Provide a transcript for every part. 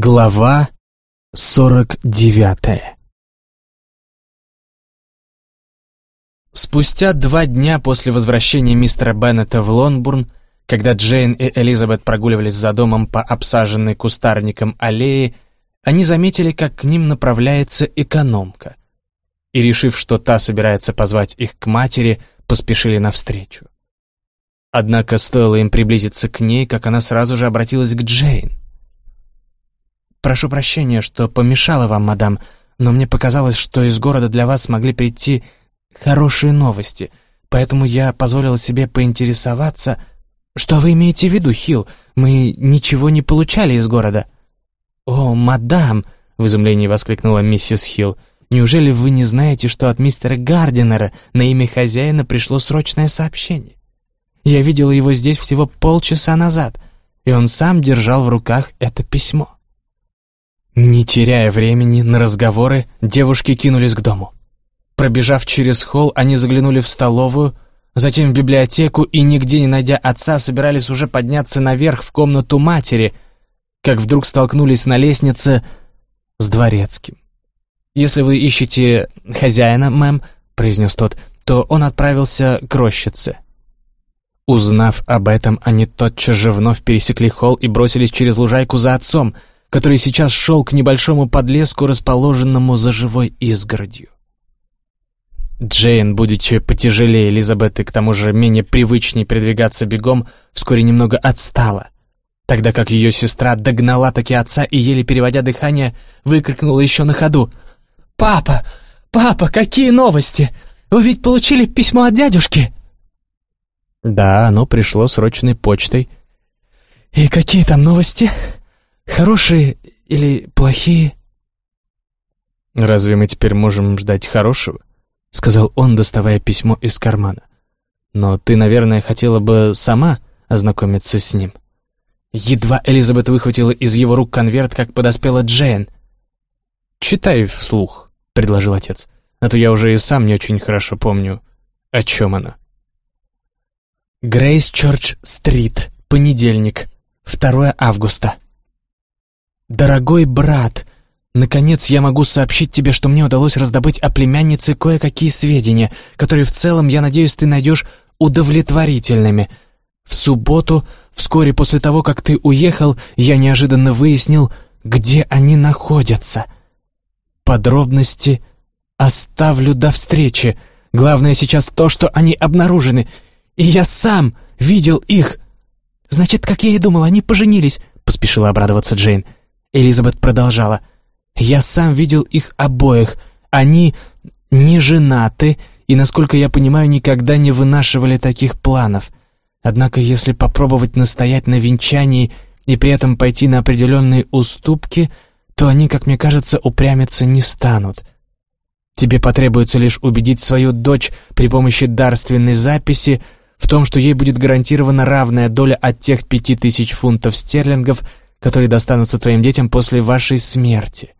Глава сорок девятая Спустя два дня после возвращения мистера Беннета в Лонбурн, когда Джейн и Элизабет прогуливались за домом по обсаженной кустарником аллее, они заметили, как к ним направляется экономка. И, решив, что та собирается позвать их к матери, поспешили навстречу. Однако стоило им приблизиться к ней, как она сразу же обратилась к Джейн. «Прошу прощения, что помешала вам, мадам, но мне показалось, что из города для вас смогли прийти хорошие новости, поэтому я позволила себе поинтересоваться...» «Что вы имеете в виду, Хилл? Мы ничего не получали из города». «О, мадам!» — в изумлении воскликнула миссис Хилл. «Неужели вы не знаете, что от мистера Гардинера на имя хозяина пришло срочное сообщение? Я видела его здесь всего полчаса назад, и он сам держал в руках это письмо». Не теряя времени на разговоры, девушки кинулись к дому. Пробежав через холл, они заглянули в столовую, затем в библиотеку и, нигде не найдя отца, собирались уже подняться наверх в комнату матери, как вдруг столкнулись на лестнице с дворецким. «Если вы ищете хозяина, мэм», — произнес тот, — «то он отправился к рощице». Узнав об этом, они тотчас же вновь пересекли холл и бросились через лужайку за отцом — который сейчас шел к небольшому подлеску, расположенному за живой изгородью. Джейн, будучи потяжелее Элизабет и к тому же менее привычней передвигаться бегом, вскоре немного отстала, тогда как ее сестра догнала таки отца и, еле переводя дыхание, выкрикнула еще на ходу. «Папа! Папа, какие новости? Вы ведь получили письмо от дядюшки?» «Да, оно пришло срочной почтой». «И какие там новости?» Хорошие или плохие?» «Разве мы теперь можем ждать хорошего?» — сказал он, доставая письмо из кармана. «Но ты, наверное, хотела бы сама ознакомиться с ним». Едва Элизабет выхватила из его рук конверт, как подоспела Джейн. «Читай вслух», — предложил отец. «А то я уже и сам не очень хорошо помню, о чем она». Грейс Чорч Стрит, понедельник, 2 августа. «Дорогой брат, наконец я могу сообщить тебе, что мне удалось раздобыть о племяннице кое-какие сведения, которые в целом, я надеюсь, ты найдешь удовлетворительными. В субботу, вскоре после того, как ты уехал, я неожиданно выяснил, где они находятся. Подробности оставлю до встречи. Главное сейчас то, что они обнаружены, и я сам видел их». «Значит, как я и думал, они поженились», — поспешила обрадоваться Джейн. — Элизабет продолжала. «Я сам видел их обоих. Они не женаты и, насколько я понимаю, никогда не вынашивали таких планов. Однако, если попробовать настоять на венчании и при этом пойти на определенные уступки, то они, как мне кажется, упрямиться не станут. Тебе потребуется лишь убедить свою дочь при помощи дарственной записи в том, что ей будет гарантирована равная доля от тех пяти тысяч фунтов стерлингов, которые достанутся твоим детям после вашей смерти.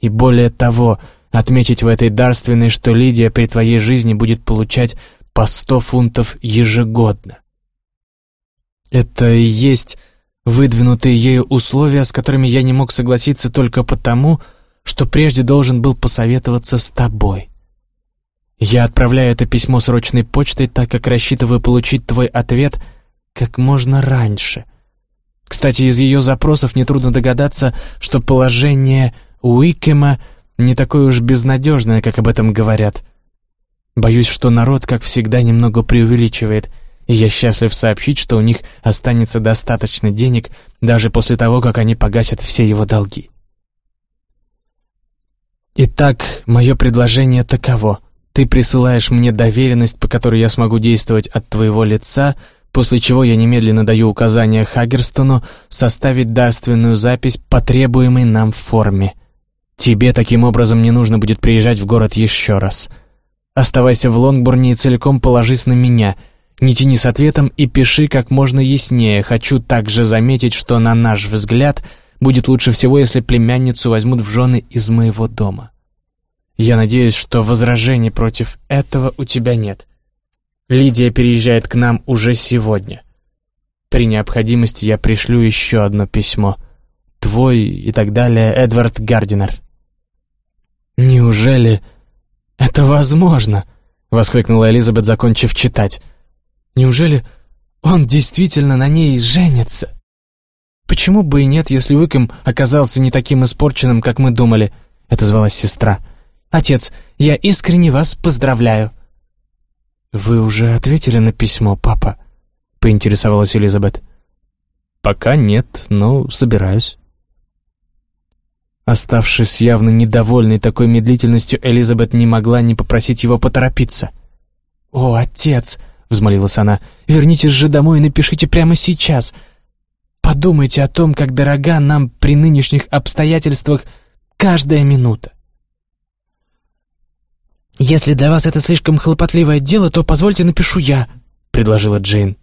И более того, отметить в этой дарственной, что Лидия при твоей жизни будет получать по сто фунтов ежегодно. Это и есть выдвинутые ею условия, с которыми я не мог согласиться только потому, что прежде должен был посоветоваться с тобой. Я отправляю это письмо срочной почтой, так как рассчитываю получить твой ответ как можно раньше — кстати, из ее запросов нетрудно догадаться, что положение Уикема не такое уж безнадежное, как об этом говорят. Боюсь, что народ, как всегда, немного преувеличивает, и я счастлив сообщить, что у них останется достаточно денег даже после того, как они погасят все его долги. Итак, мое предложение таково. Ты присылаешь мне доверенность, по которой я смогу действовать от твоего лица — после чего я немедленно даю указание Хаггерстону составить дарственную запись по требуемой нам форме. Тебе таким образом не нужно будет приезжать в город еще раз. Оставайся в Лонгбурне и целиком положись на меня. Не тяни с ответом и пиши как можно яснее. Хочу также заметить, что, на наш взгляд, будет лучше всего, если племянницу возьмут в жены из моего дома. Я надеюсь, что возражений против этого у тебя нет». Лидия переезжает к нам уже сегодня. При необходимости я пришлю еще одно письмо. твой и так далее Эдвард Гардинер». «Неужели это возможно?» — воскликнула Элизабет, закончив читать. «Неужели он действительно на ней женится?» «Почему бы и нет, если Уиком оказался не таким испорченным, как мы думали?» — это звалась сестра. «Отец, я искренне вас поздравляю». «Вы уже ответили на письмо, папа?» — поинтересовалась Элизабет. «Пока нет, но собираюсь». Оставшись явно недовольной такой медлительностью, Элизабет не могла не попросить его поторопиться. «О, отец!» — взмолилась она. «Вернитесь же домой и напишите прямо сейчас. Подумайте о том, как дорога нам при нынешних обстоятельствах каждая минута. «Если для вас это слишком хлопотливое дело, то позвольте напишу я», — предложила Джейн.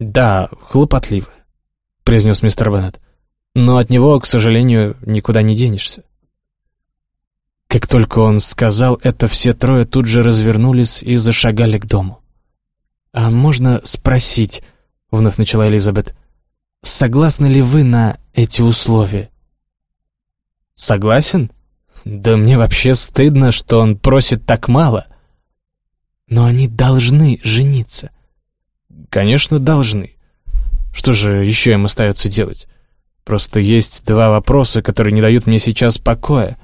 «Да, хлопотливое», — произнес мистер Беннет. «Но от него, к сожалению, никуда не денешься». Как только он сказал это, все трое тут же развернулись и зашагали к дому. «А можно спросить?» — вновь начала Элизабет. «Согласны ли вы на эти условия?» «Согласен?» Да мне вообще стыдно, что он просит так мало. Но они должны жениться. Конечно, должны. Что же еще им остается делать? Просто есть два вопроса, которые не дают мне сейчас покоя.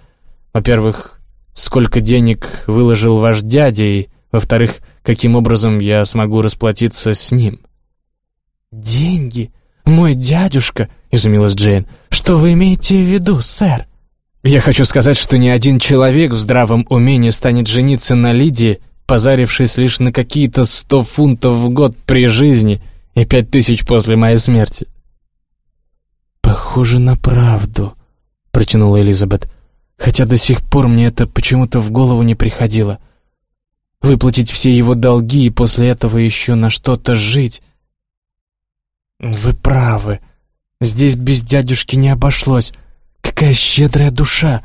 Во-первых, сколько денег выложил ваш дядя, и, во-вторых, каким образом я смогу расплатиться с ним. «Деньги? Мой дядюшка?» — изумилась Джейн. «Что вы имеете в виду, сэр?» Я хочу сказать, что ни один человек в здравом уме не станет жениться на Лидии, позарившись лишь на какие-то сто фунтов в год при жизни и пять тысяч после моей смерти. «Похоже на правду», — протянула Элизабет, «хотя до сих пор мне это почему-то в голову не приходило. Выплатить все его долги и после этого еще на что-то жить...» «Вы правы. Здесь без дядюшки не обошлось. Какая щедрая душа!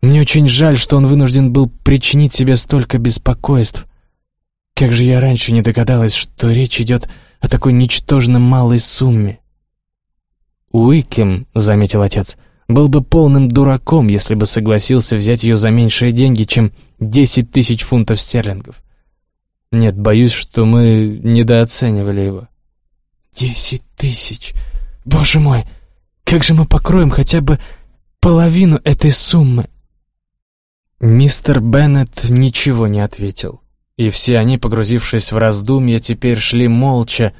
Мне очень жаль, что он вынужден был причинить себе столько беспокойств. Как же я раньше не догадалась, что речь идет о такой ничтожно малой сумме. Уикем, — заметил отец, — был бы полным дураком, если бы согласился взять ее за меньшие деньги, чем десять тысяч фунтов стерлингов. Нет, боюсь, что мы недооценивали его. «Десять тысяч! Боже мой! Как же мы покроем хотя бы половину этой суммы?» Мистер Беннет ничего не ответил, и все они, погрузившись в раздумья, теперь шли молча,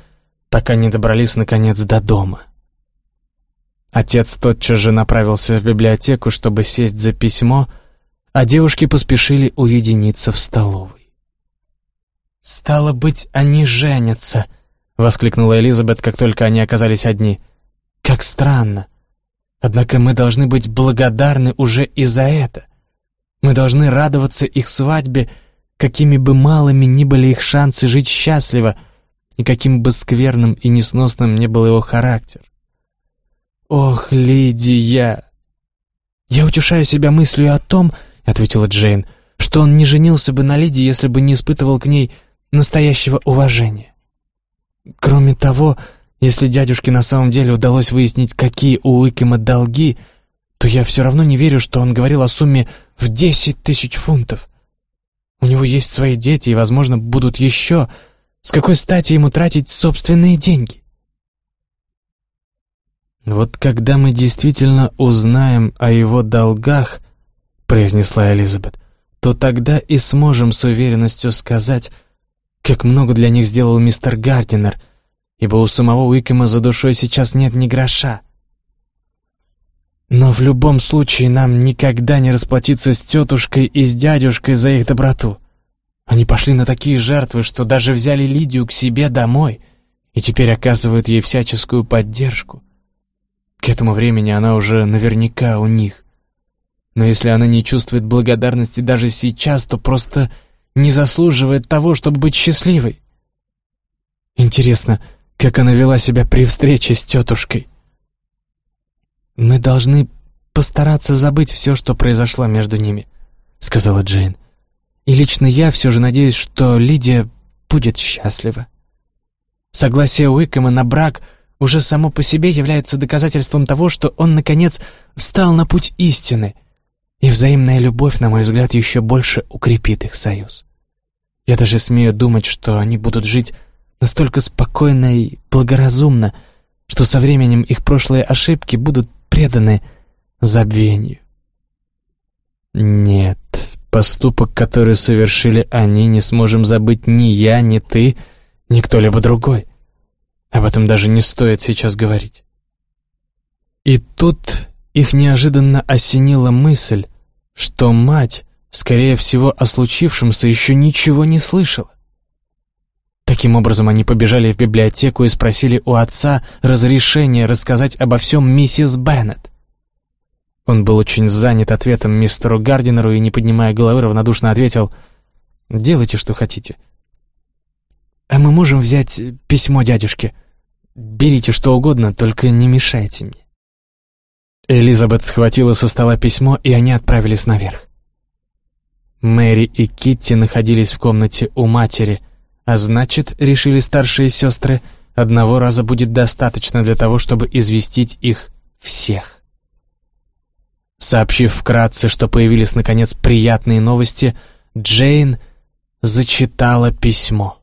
пока не добрались, наконец, до дома. Отец тотчас же направился в библиотеку, чтобы сесть за письмо, а девушки поспешили уединиться в столовой. «Стало быть, они женятся!» — воскликнула Элизабет, как только они оказались одни. Как странно. Однако мы должны быть благодарны уже и за это. Мы должны радоваться их свадьбе, какими бы малыми ни были их шансы жить счастливо, и каким бы скверным и несносным ни был его характер. «Ох, Лидия!» «Я утешаю себя мыслью о том, — ответила Джейн, — что он не женился бы на Лидии, если бы не испытывал к ней настоящего уважения. Кроме того, если дядюшке на самом деле удалось выяснить, какие у Уикема долги, то я все равно не верю, что он говорил о сумме в десять тысяч фунтов. У него есть свои дети и, возможно, будут еще. С какой стати ему тратить собственные деньги? «Вот когда мы действительно узнаем о его долгах», — произнесла Элизабет, «то тогда и сможем с уверенностью сказать, как много для них сделал мистер Гардинер, ибо у самого Уикема за душой сейчас нет ни гроша. Но в любом случае нам никогда не расплатиться с тетушкой и с дядюшкой за их доброту. Они пошли на такие жертвы, что даже взяли Лидию к себе домой и теперь оказывают ей всяческую поддержку. К этому времени она уже наверняка у них. Но если она не чувствует благодарности даже сейчас, то просто не заслуживает того, чтобы быть счастливой. Интересно, как она вела себя при встрече с тетушкой. «Мы должны постараться забыть все, что произошло между ними», — сказала Джейн. «И лично я все же надеюсь, что Лидия будет счастлива. Согласие Уикэма на брак уже само по себе является доказательством того, что он, наконец, встал на путь истины, и взаимная любовь, на мой взгляд, еще больше укрепит их союз. Я даже смею думать, что они будут жить настолько спокойно и благоразумно, что со временем их прошлые ошибки будут преданы забвению. Нет, поступок, который совершили они, не сможем забыть ни я, ни ты, ни кто-либо другой. Об этом даже не стоит сейчас говорить. И тут их неожиданно осенила мысль, что мать, скорее всего, о случившемся еще ничего не слышала. Таким образом, они побежали в библиотеку и спросили у отца разрешения рассказать обо всем миссис Беннет. Он был очень занят ответом мистеру Гардинеру и, не поднимая головы, равнодушно ответил «Делайте, что хотите». «А мы можем взять письмо дядюшке? Берите что угодно, только не мешайте мне». Элизабет схватила со стола письмо, и они отправились наверх. Мэри и Китти находились в комнате у матери, а значит, решили старшие сестры, одного раза будет достаточно для того, чтобы известить их всех. Сообщив вкратце, что появились, наконец, приятные новости, Джейн зачитала письмо.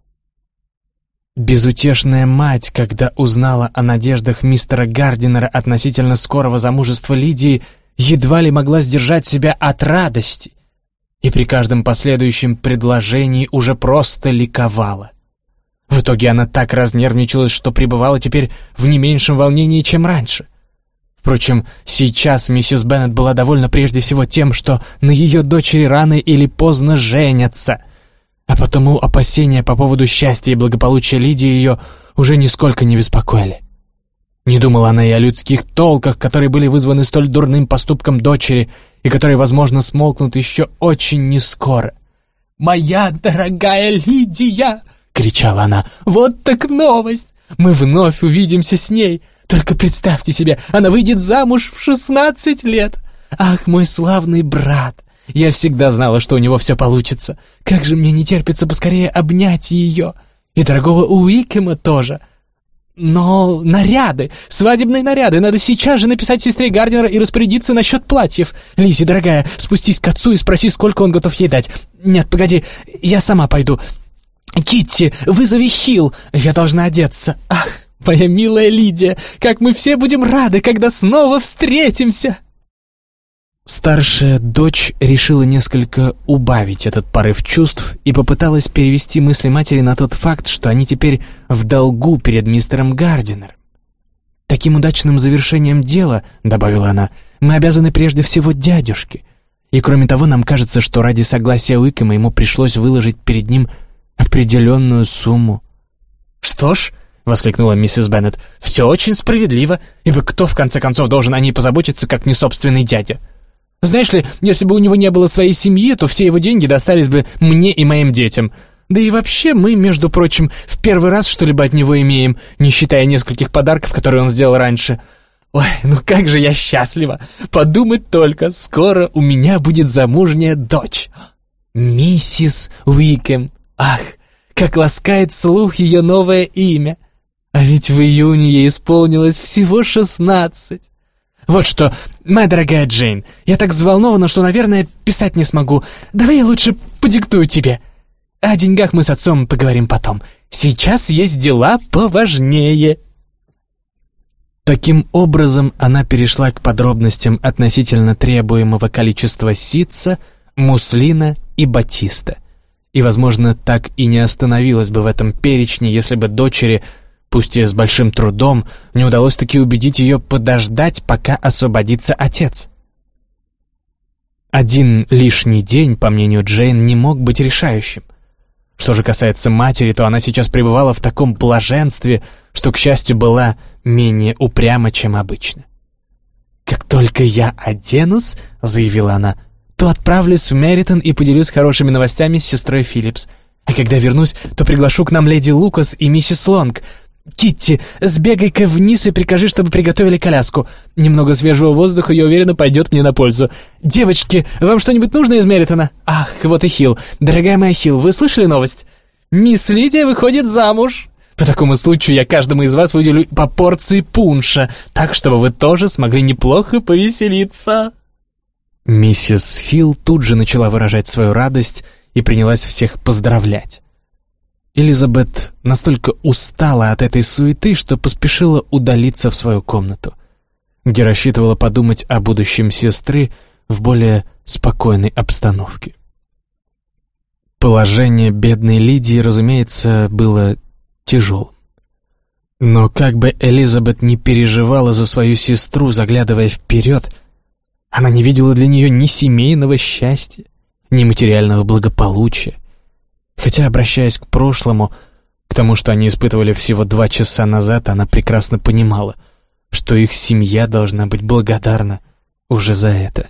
Безутешная мать, когда узнала о надеждах мистера Гардинера относительно скорого замужества Лидии, едва ли могла сдержать себя от радости и при каждом последующем предложении уже просто ликовала. В итоге она так разнервничалась, что пребывала теперь в не меньшем волнении, чем раньше. Впрочем, сейчас миссис Беннет была довольна прежде всего тем, что на ее дочери рано или поздно женятся, а потому опасения по поводу счастья и благополучия Лидии ее уже нисколько не беспокоили. Не думала она и о людских толках, которые были вызваны столь дурным поступком дочери и которые, возможно, смолкнут еще очень нескоро. «Моя дорогая Лидия!» — кричала она. «Вот так новость! Мы вновь увидимся с ней! Только представьте себе, она выйдет замуж в шестнадцать лет! Ах, мой славный брат! Я всегда знала, что у него все получится! Как же мне не терпится поскорее обнять ее! И дорогого Уикема тоже!» «Но наряды, свадебные наряды, надо сейчас же написать сестре Гарднера и распорядиться насчет платьев. Лизи, дорогая, спустись к отцу и спроси, сколько он готов ей дать. Нет, погоди, я сама пойду. Китти, вызови Хил, я должна одеться. Ах, моя милая Лидия, как мы все будем рады, когда снова встретимся!» Старшая дочь решила несколько убавить этот порыв чувств и попыталась перевести мысли матери на тот факт, что они теперь в долгу перед мистером Гардинером. «Таким удачным завершением дела, — добавила она, — мы обязаны прежде всего дядюшке. И кроме того, нам кажется, что ради согласия Уикэма ему пришлось выложить перед ним определенную сумму». «Что ж, — воскликнула миссис Беннет, — все очень справедливо, ибо кто, в конце концов, должен о ней позаботиться, как не собственный дядя?» Знаешь ли, если бы у него не было своей семьи, то все его деньги достались бы мне и моим детям. Да и вообще мы, между прочим, в первый раз что-либо от него имеем, не считая нескольких подарков, которые он сделал раньше. Ой, ну как же я счастлива! Подумать только, скоро у меня будет замужняя дочь. Миссис Уикем. Ах, как ласкает слух ее новое имя. А ведь в июне ей исполнилось всего шестнадцать. «Вот что, моя дорогая Джейн, я так взволнована, что, наверное, писать не смогу. Давай я лучше подиктую тебе. О деньгах мы с отцом поговорим потом. Сейчас есть дела поважнее». Таким образом, она перешла к подробностям относительно требуемого количества ситца, муслина и батиста. И, возможно, так и не остановилась бы в этом перечне, если бы дочери пусть и с большим трудом, не удалось таки убедить ее подождать, пока освободится отец. Один лишний день, по мнению Джейн, не мог быть решающим. Что же касается матери, то она сейчас пребывала в таком блаженстве, что, к счастью, была менее упряма, чем обычно. «Как только я оденусь», — заявила она, — «то отправлюсь в Меритон и поделюсь хорошими новостями с сестрой Филлипс. А когда вернусь, то приглашу к нам леди Лукас и миссис Лонг. «Китти, сбегай-ка вниз и прикажи, чтобы приготовили коляску. Немного свежего воздуха, я уверена, пойдет мне на пользу. Девочки, вам что-нибудь нужно из Меритона? Ах, вот и Хилл. Дорогая моя Хилл, вы слышали новость? Мисс Лидия выходит замуж. По такому случаю я каждому из вас выделю по порции пунша, так, чтобы вы тоже смогли неплохо повеселиться». Миссис Хилл тут же начала выражать свою радость и принялась всех поздравлять. Элизабет настолько устала от этой суеты, что поспешила удалиться в свою комнату, где рассчитывала подумать о будущем сестры в более спокойной обстановке. Положение бедной Лидии, разумеется, было тяжелым. Но как бы Элизабет не переживала за свою сестру, заглядывая вперед, она не видела для нее ни семейного счастья, ни материального благополучия. Хотя, обращаясь к прошлому, к тому, что они испытывали всего два часа назад, она прекрасно понимала, что их семья должна быть благодарна уже за это.